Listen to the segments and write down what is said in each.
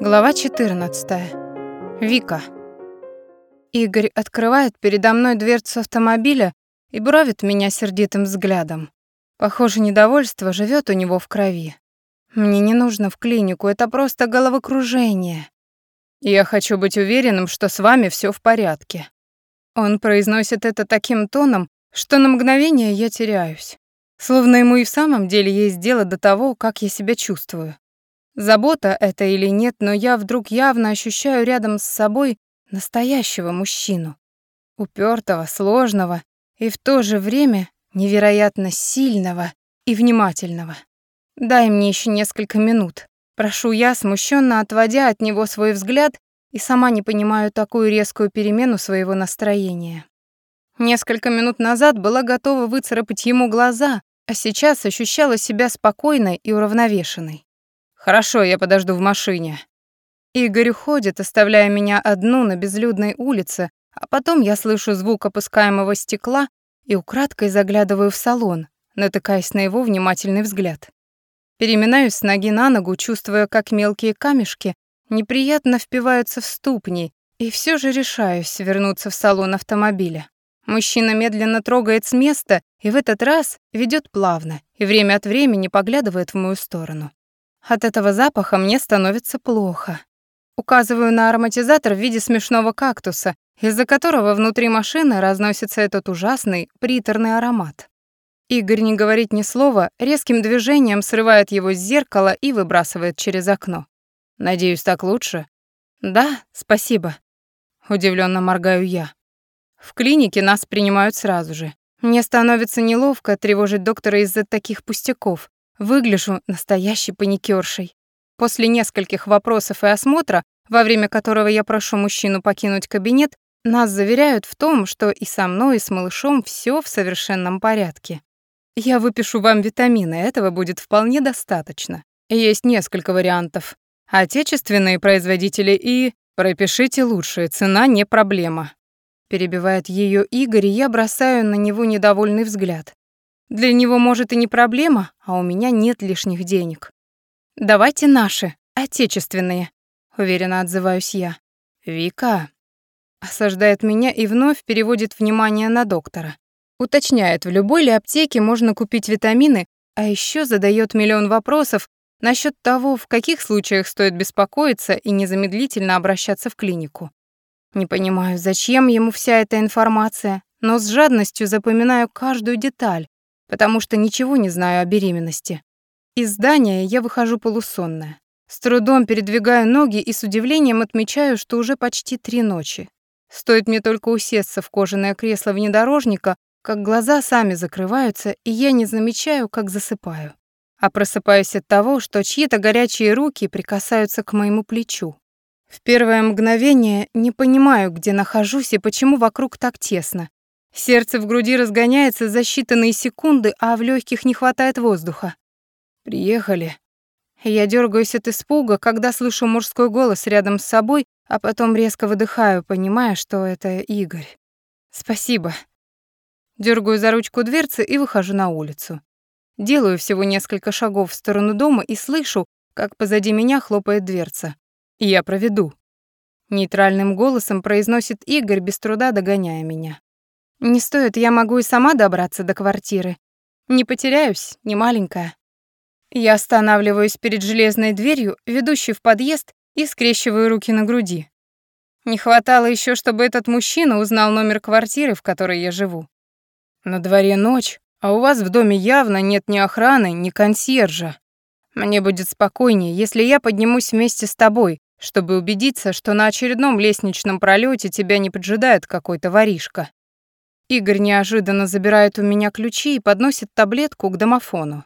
Глава 14. Вика. Игорь открывает передо мной дверцу автомобиля и буравит меня сердитым взглядом. Похоже, недовольство живет у него в крови. Мне не нужно в клинику, это просто головокружение. Я хочу быть уверенным, что с вами все в порядке. Он произносит это таким тоном, что на мгновение я теряюсь. Словно ему и в самом деле есть дело до того, как я себя чувствую. Забота это или нет, но я вдруг явно ощущаю рядом с собой настоящего мужчину. Упертого, сложного и в то же время невероятно сильного и внимательного. Дай мне еще несколько минут. Прошу я, смущенно отводя от него свой взгляд, и сама не понимаю такую резкую перемену своего настроения. Несколько минут назад была готова выцарапать ему глаза, а сейчас ощущала себя спокойной и уравновешенной. «Хорошо, я подожду в машине». Игорь уходит, оставляя меня одну на безлюдной улице, а потом я слышу звук опускаемого стекла и украдкой заглядываю в салон, натыкаясь на его внимательный взгляд. Переминаюсь с ноги на ногу, чувствуя, как мелкие камешки неприятно впиваются в ступни, и все же решаюсь вернуться в салон автомобиля. Мужчина медленно трогает с места и в этот раз ведет плавно и время от времени поглядывает в мою сторону. От этого запаха мне становится плохо. Указываю на ароматизатор в виде смешного кактуса, из-за которого внутри машины разносится этот ужасный приторный аромат. Игорь не говорит ни слова, резким движением срывает его с зеркала и выбрасывает через окно. Надеюсь, так лучше? Да, спасибо. Удивленно моргаю я. В клинике нас принимают сразу же. Мне становится неловко тревожить доктора из-за таких пустяков. Выгляжу настоящей паникершей. После нескольких вопросов и осмотра, во время которого я прошу мужчину покинуть кабинет, нас заверяют в том, что и со мной, и с малышом все в совершенном порядке. Я выпишу вам витамины, этого будет вполне достаточно. Есть несколько вариантов. Отечественные производители и... Пропишите лучшие, цена не проблема. Перебивает ее Игорь, и я бросаю на него недовольный взгляд. Для него, может, и не проблема, а у меня нет лишних денег. Давайте наши, отечественные, уверенно отзываюсь я. Вика осаждает меня и вновь переводит внимание на доктора. Уточняет, в любой ли аптеке можно купить витамины, а еще задает миллион вопросов насчет того, в каких случаях стоит беспокоиться и незамедлительно обращаться в клинику. Не понимаю, зачем ему вся эта информация, но с жадностью запоминаю каждую деталь, потому что ничего не знаю о беременности. Из здания я выхожу полусонная. С трудом передвигаю ноги и с удивлением отмечаю, что уже почти три ночи. Стоит мне только усесться в кожаное кресло внедорожника, как глаза сами закрываются, и я не замечаю, как засыпаю. А просыпаюсь от того, что чьи-то горячие руки прикасаются к моему плечу. В первое мгновение не понимаю, где нахожусь и почему вокруг так тесно, Сердце в груди разгоняется за считанные секунды, а в легких не хватает воздуха. «Приехали». Я дергаюсь от испуга, когда слышу мужской голос рядом с собой, а потом резко выдыхаю, понимая, что это Игорь. «Спасибо». Дергаю за ручку дверцы и выхожу на улицу. Делаю всего несколько шагов в сторону дома и слышу, как позади меня хлопает дверца. «Я проведу». Нейтральным голосом произносит Игорь, без труда догоняя меня. Не стоит, я могу и сама добраться до квартиры. Не потеряюсь, не маленькая. Я останавливаюсь перед железной дверью, ведущей в подъезд, и скрещиваю руки на груди. Не хватало еще, чтобы этот мужчина узнал номер квартиры, в которой я живу. На дворе ночь, а у вас в доме явно нет ни охраны, ни консьержа. Мне будет спокойнее, если я поднимусь вместе с тобой, чтобы убедиться, что на очередном лестничном пролете тебя не поджидает какой-то воришка. Игорь неожиданно забирает у меня ключи и подносит таблетку к домофону.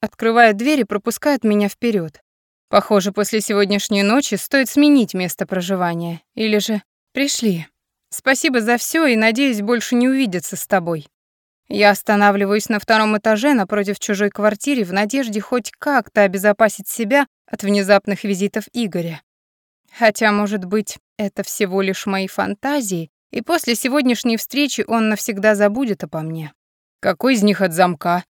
Открывает дверь и пропускает меня вперед. Похоже, после сегодняшней ночи стоит сменить место проживания. Или же пришли. Спасибо за все и надеюсь больше не увидеться с тобой. Я останавливаюсь на втором этаже напротив чужой квартиры в надежде хоть как-то обезопасить себя от внезапных визитов Игоря. Хотя, может быть, это всего лишь мои фантазии, и после сегодняшней встречи он навсегда забудет обо мне. Какой из них от замка?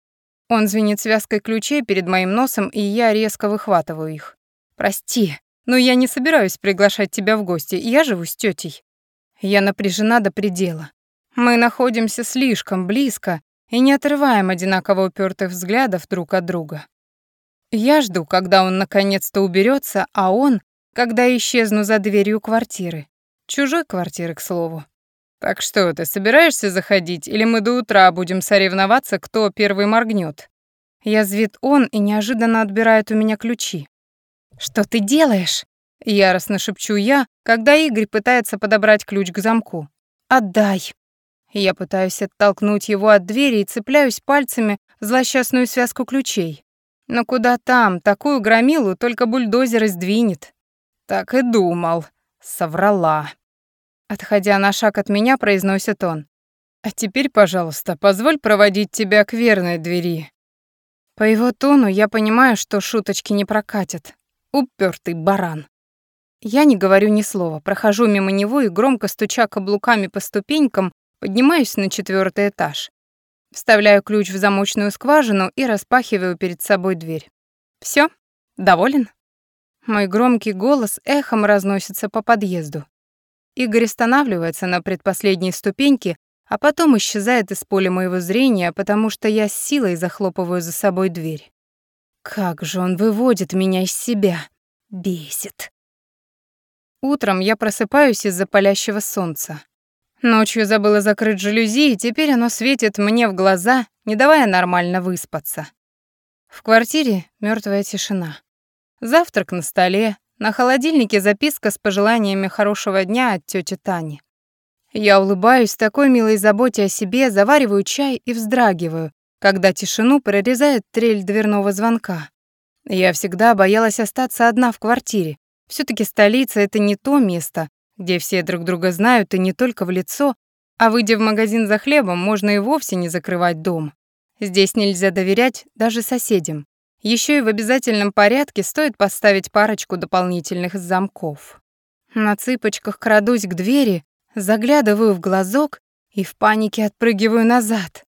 Он звенит связкой ключей перед моим носом, и я резко выхватываю их. Прости, Но я не собираюсь приглашать тебя в гости, я живу с тетей. Я напряжена до предела. Мы находимся слишком близко и не отрываем одинаково упертых взглядов друг от друга. Я жду, когда он наконец-то уберется, а он, когда исчезну за дверью квартиры. Чужой квартиры, к слову. Так что, ты собираешься заходить, или мы до утра будем соревноваться, кто первый моргнет? Язвит он и неожиданно отбирает у меня ключи. «Что ты делаешь?» — яростно шепчу я, когда Игорь пытается подобрать ключ к замку. «Отдай!» Я пытаюсь оттолкнуть его от двери и цепляюсь пальцами в злосчастную связку ключей. Но куда там, такую громилу только бульдозер сдвинет. Так и думал. Соврала. Отходя на шаг от меня, произносит он. «А теперь, пожалуйста, позволь проводить тебя к верной двери». По его тону я понимаю, что шуточки не прокатят. Упертый баран. Я не говорю ни слова, прохожу мимо него и, громко стуча каблуками по ступенькам, поднимаюсь на четвертый этаж. Вставляю ключ в замочную скважину и распахиваю перед собой дверь. Все, Доволен?» Мой громкий голос эхом разносится по подъезду. Игорь останавливается на предпоследней ступеньке, а потом исчезает из поля моего зрения, потому что я с силой захлопываю за собой дверь. Как же он выводит меня из себя. Бесит. Утром я просыпаюсь из-за палящего солнца. Ночью забыла закрыть жалюзи, и теперь оно светит мне в глаза, не давая нормально выспаться. В квартире мертвая тишина. Завтрак на столе, на холодильнике записка с пожеланиями хорошего дня от тети Тани. Я улыбаюсь такой милой заботе о себе, завариваю чай и вздрагиваю, когда тишину прорезает трель дверного звонка. Я всегда боялась остаться одна в квартире. все таки столица — это не то место, где все друг друга знают и не только в лицо, а выйдя в магазин за хлебом, можно и вовсе не закрывать дом. Здесь нельзя доверять даже соседям. Еще и в обязательном порядке стоит поставить парочку дополнительных замков. На цыпочках крадусь к двери, заглядываю в глазок и в панике отпрыгиваю назад.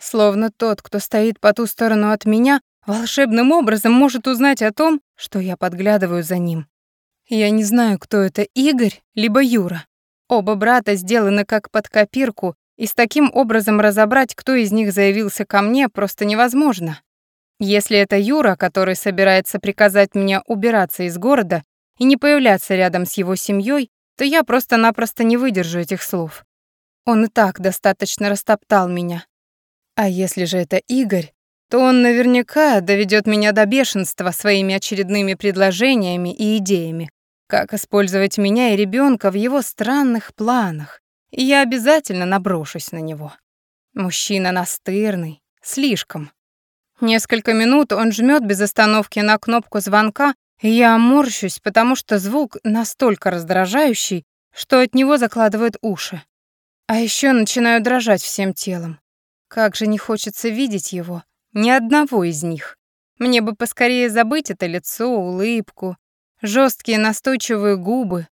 Словно тот, кто стоит по ту сторону от меня, волшебным образом может узнать о том, что я подглядываю за ним. Я не знаю, кто это, Игорь либо Юра. Оба брата сделаны как под копирку, и с таким образом разобрать, кто из них заявился ко мне, просто невозможно. Если это Юра, который собирается приказать мне убираться из города и не появляться рядом с его семьей, то я просто-напросто не выдержу этих слов. Он и так достаточно растоптал меня. А если же это Игорь, то он наверняка доведет меня до бешенства своими очередными предложениями и идеями, как использовать меня и ребенка в его странных планах, и я обязательно наброшусь на него. Мужчина настырный, слишком. Несколько минут он жмет без остановки на кнопку звонка, и я морщусь, потому что звук настолько раздражающий, что от него закладывают уши. А еще начинаю дрожать всем телом. Как же не хочется видеть его, ни одного из них. Мне бы поскорее забыть это лицо, улыбку, жесткие настойчивые губы.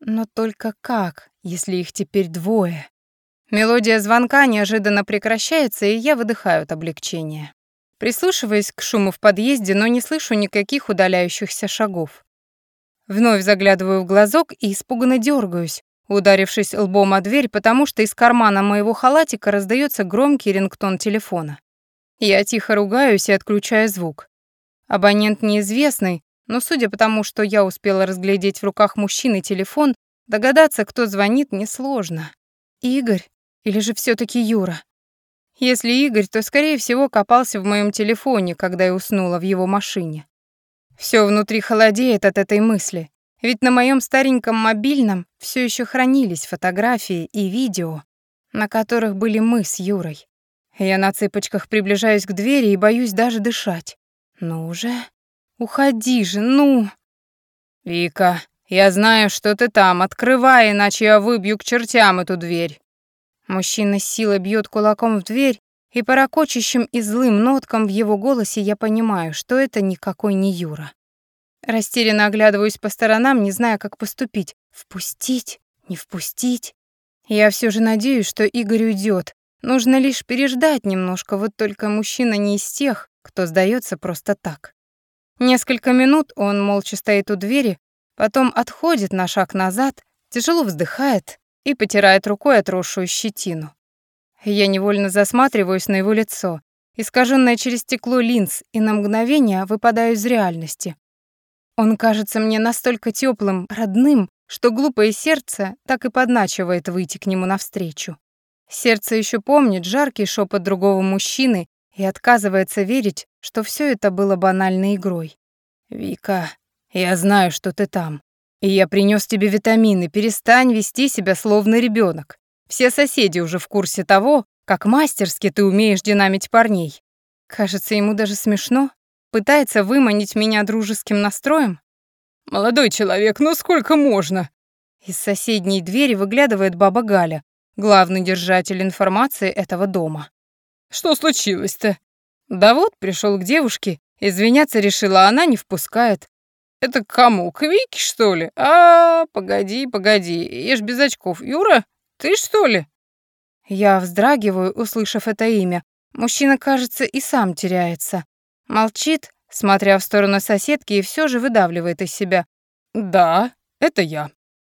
Но только как, если их теперь двое? Мелодия звонка неожиданно прекращается, и я выдыхаю от облегчения. Прислушиваясь к шуму в подъезде, но не слышу никаких удаляющихся шагов. Вновь заглядываю в глазок и испуганно дергаюсь, ударившись лбом о дверь, потому что из кармана моего халатика раздается громкий рингтон телефона. Я тихо ругаюсь и отключаю звук. Абонент неизвестный, но судя по тому, что я успела разглядеть в руках мужчины телефон, догадаться, кто звонит, несложно. Игорь или же все таки Юра? Если Игорь, то, скорее всего, копался в моем телефоне, когда я уснула в его машине. Все внутри холодеет от этой мысли, ведь на моем стареньком мобильном все еще хранились фотографии и видео, на которых были мы с Юрой. Я на цыпочках приближаюсь к двери и боюсь даже дышать. Ну уже... Уходи же, ну!» «Вика, я знаю, что ты там. Открывай, иначе я выбью к чертям эту дверь». Мужчина с силой бьет кулаком в дверь, и по ракочущим и злым ноткам в его голосе я понимаю, что это никакой не Юра. Растерянно оглядываюсь по сторонам, не зная, как поступить. Впустить? Не впустить? Я все же надеюсь, что Игорь уйдет. Нужно лишь переждать немножко, вот только мужчина не из тех, кто сдается просто так. Несколько минут он молча стоит у двери, потом отходит на шаг назад, тяжело вздыхает и потирает рукой отросшую щетину. Я невольно засматриваюсь на его лицо, искаженное через стекло линз, и на мгновение выпадаю из реальности. Он кажется мне настолько теплым, родным, что глупое сердце так и подначивает выйти к нему навстречу. Сердце еще помнит жаркий шепот другого мужчины и отказывается верить, что все это было банальной игрой. «Вика, я знаю, что ты там. И я принес тебе витамины. Перестань вести себя словно ребенок. Все соседи уже в курсе того, как мастерски ты умеешь динамить парней. Кажется, ему даже смешно. Пытается выманить меня дружеским настроем. «Молодой человек, ну сколько можно?» Из соседней двери выглядывает баба Галя, главный держатель информации этого дома. Что случилось-то? Да вот, пришел к девушке, извиняться решила, а она не впускает. Это кому? К что ли? А, погоди, погоди, я ж без очков. Юра, ты что ли? Я вздрагиваю, услышав это имя. Мужчина, кажется, и сам теряется. Молчит, смотря в сторону соседки, и все же выдавливает из себя. «Да, это я».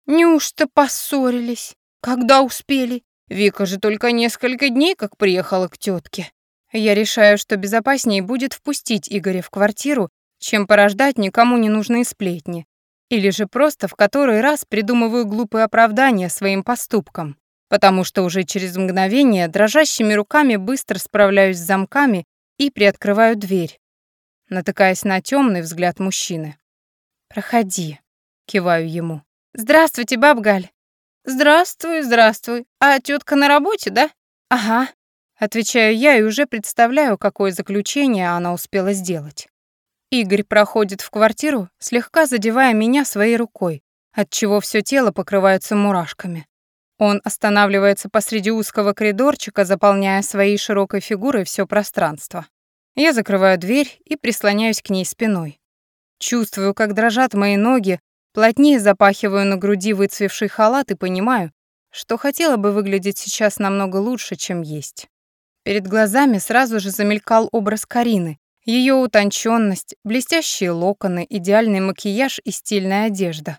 «Неужто поссорились? Когда успели? Вика же только несколько дней как приехала к тетке. Я решаю, что безопаснее будет впустить Игоря в квартиру, чем порождать никому не нужные сплетни. Или же просто в который раз придумываю глупые оправдания своим поступкам, потому что уже через мгновение дрожащими руками быстро справляюсь с замками и приоткрываю дверь, натыкаясь на темный взгляд мужчины. «Проходи», — киваю ему. «Здравствуйте, баб Галь». «Здравствуй, здравствуй. А тетка на работе, да?» «Ага», — отвечаю я и уже представляю, какое заключение она успела сделать. Игорь проходит в квартиру, слегка задевая меня своей рукой, отчего все тело покрывается мурашками. Он останавливается посреди узкого коридорчика, заполняя своей широкой фигурой все пространство. Я закрываю дверь и прислоняюсь к ней спиной. Чувствую, как дрожат мои ноги, Плотнее запахиваю на груди выцвевший халат и понимаю, что хотела бы выглядеть сейчас намного лучше, чем есть. Перед глазами сразу же замелькал образ Карины, ее утонченность, блестящие локоны, идеальный макияж и стильная одежда.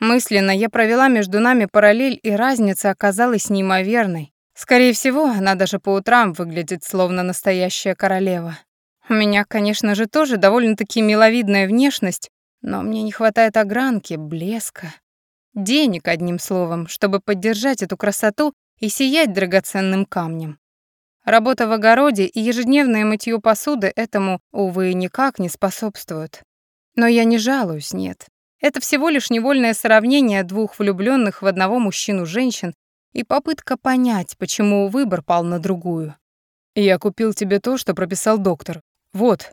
Мысленно я провела между нами параллель, и разница оказалась неимоверной. Скорее всего, она даже по утрам выглядит словно настоящая королева. У меня, конечно же, тоже довольно-таки миловидная внешность, но мне не хватает огранки, блеска. Денег, одним словом, чтобы поддержать эту красоту и сиять драгоценным камнем. Работа в огороде и ежедневное мытье посуды этому, увы, никак не способствуют. Но я не жалуюсь, нет. Это всего лишь невольное сравнение двух влюбленных в одного мужчину-женщин и попытка понять, почему выбор пал на другую. «Я купил тебе то, что прописал доктор. Вот»,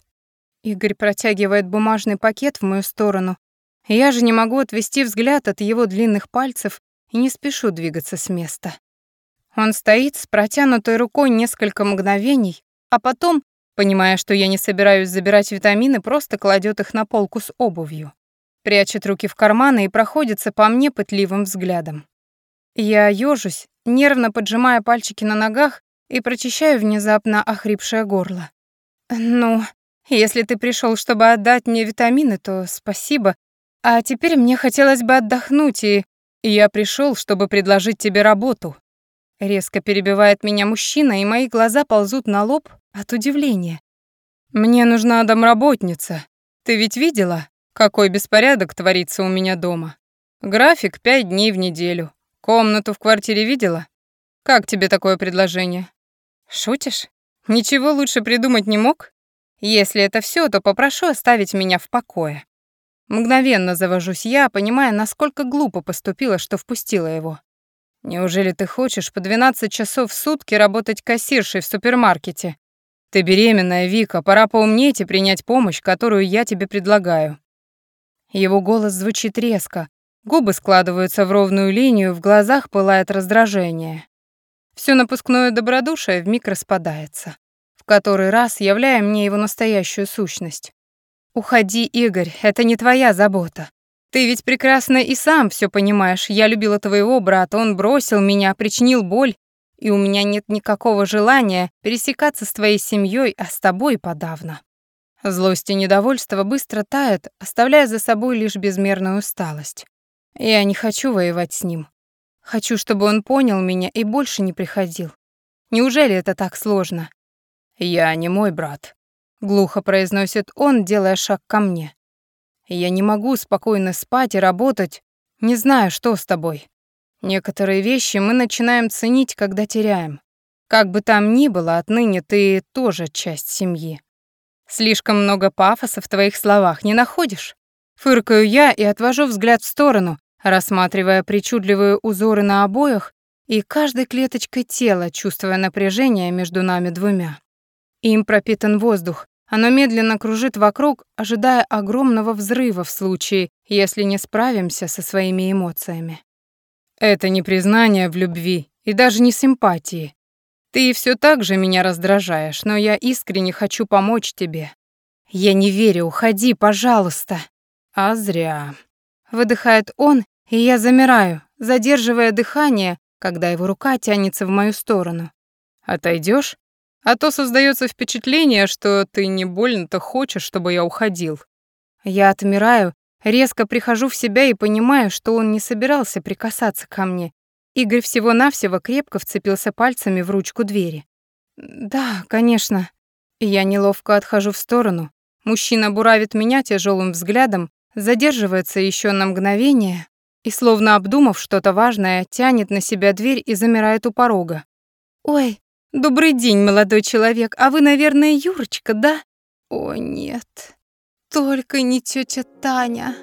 Игорь протягивает бумажный пакет в мою сторону. Я же не могу отвести взгляд от его длинных пальцев и не спешу двигаться с места. Он стоит с протянутой рукой несколько мгновений, а потом, понимая, что я не собираюсь забирать витамины, просто кладет их на полку с обувью. Прячет руки в карманы и проходится по мне пытливым взглядом. Я ёжусь, нервно поджимая пальчики на ногах и прочищаю внезапно охрипшее горло. «Ну, если ты пришел, чтобы отдать мне витамины, то спасибо. А теперь мне хотелось бы отдохнуть, и я пришел, чтобы предложить тебе работу. Резко перебивает меня мужчина, и мои глаза ползут на лоб от удивления. Мне нужна домработница. Ты ведь видела, какой беспорядок творится у меня дома? График пять дней в неделю. Комнату в квартире видела? Как тебе такое предложение? Шутишь? Ничего лучше придумать не мог? Если это все, то попрошу оставить меня в покое. Мгновенно завожусь я, понимая, насколько глупо поступила, что впустила его. Неужели ты хочешь по 12 часов в сутки работать кассиршей в супермаркете? Ты беременная, Вика, пора поумнеть и принять помощь, которую я тебе предлагаю. Его голос звучит резко, губы складываются в ровную линию, в глазах пылает раздражение. Всё напускное добродушие вмиг распадается который раз являя мне его настоящую сущность. «Уходи, Игорь, это не твоя забота. Ты ведь прекрасно и сам все понимаешь. Я любила твоего брата, он бросил меня, причинил боль, и у меня нет никакого желания пересекаться с твоей семьей, а с тобой подавно». Злость и недовольство быстро тают, оставляя за собой лишь безмерную усталость. Я не хочу воевать с ним. Хочу, чтобы он понял меня и больше не приходил. Неужели это так сложно? Я не мой брат, глухо произносит он, делая шаг ко мне. Я не могу спокойно спать и работать, не знаю, что с тобой. Некоторые вещи мы начинаем ценить, когда теряем. Как бы там ни было, отныне ты тоже часть семьи. Слишком много пафоса в твоих словах, не находишь? Фыркаю я и отвожу взгляд в сторону, рассматривая причудливые узоры на обоях и каждой клеточкой тела, чувствуя напряжение между нами двумя. Им пропитан воздух, оно медленно кружит вокруг, ожидая огромного взрыва в случае, если не справимся со своими эмоциями. Это не признание в любви и даже не симпатии, ты все так же меня раздражаешь, но я искренне хочу помочь тебе. Я не верю, уходи, пожалуйста. А зря. Выдыхает он, и я замираю, задерживая дыхание, когда его рука тянется в мою сторону. Отойдешь? А то создается впечатление, что ты не больно-то хочешь, чтобы я уходил. Я отмираю, резко прихожу в себя и понимаю, что он не собирался прикасаться ко мне, Игорь всего-навсего крепко вцепился пальцами в ручку двери. «Да, конечно». Я неловко отхожу в сторону. Мужчина буравит меня тяжелым взглядом, задерживается еще на мгновение и, словно обдумав что-то важное, тянет на себя дверь и замирает у порога. «Ой, добрый день, молодой человек, а вы, наверное, Юрочка, да?» «О, нет, только не тетя Таня».